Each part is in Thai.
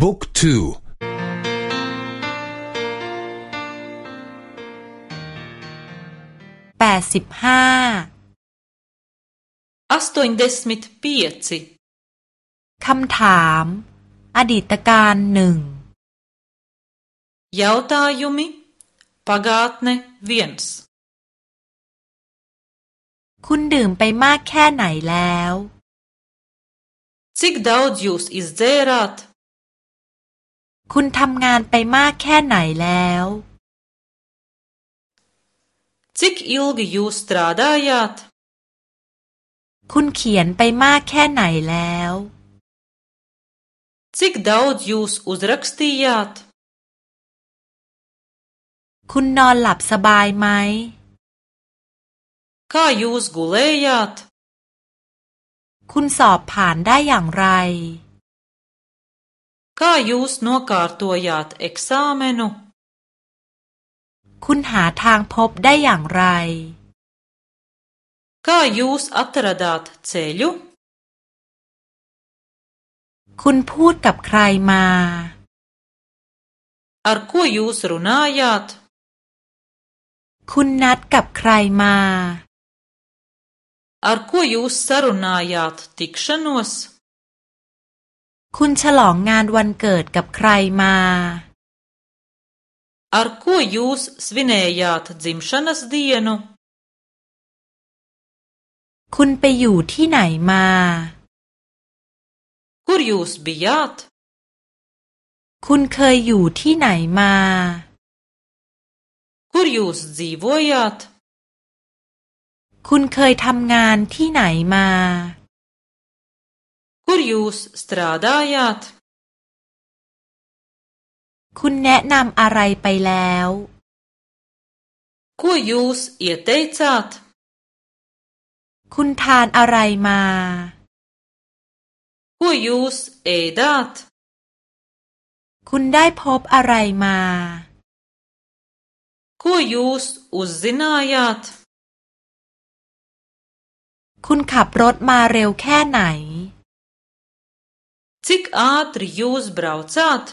บุ๊กทูแปดสิบห้าอัสตุนเดสมิตปีซิคำถาม อดีตการหนึ่ง Jautājumi pagātne viens คุณดื่มไปมากแค่ไหนแล้ว Cik daudz jūs izdzērāt คุณทำงานไปมากแค่ไหนแล้ว Cik ilgi jūs strādājāt คุณเขียนไปมากแค่ไหนแล้ว Cik daudz jūs uzrakstījāt คุณนอนหลับสบายไหม Kā jūs gulējāt คุณสอบผ่านได้อย่างไร Kā jūs nokārtojāt eksāmenu คุณหาทางพบได้อย่างไร Kā jūs atradāt ceļu คุณพูดกับใครมา Ar ko jūs runājāt คุณนัดกับใครมา Ar ko jūs sarunājāt tikšanos คุณฉลองงานวันเกิดกับใครมา Ar ko jūs svinējāt dzimšanas dienu คุณไปอยู่ที่ไหนมา Kur jūs bijāt คุณเคยอยู่ที่ไหนมา Kur jūs dzīvojāt คุณเคยทำงานที่ไหนมา Kur jūs strādājāt คุณแนะนำอะไรไปแล้ว Ko jūs ieteicāt คุณทานอะไรมา Ko jūs ēdāt คุณได้พบอะไรมา Ko jūs uzzinājāt คุณขับรถมาเร็วแค่ไหน Cik ātri jūs braucāt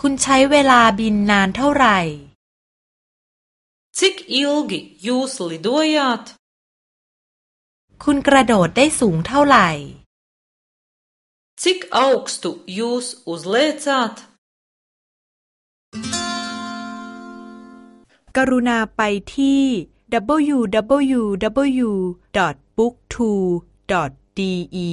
คุณใช้เวลาบินนานเท่าไหร่ Cik ilgi jūs lidojāt คุณกระโดดได้สูงเท่าไหร่ Cik augstu jūs uzliecāt กรุณาไปที่ www.booktwo.de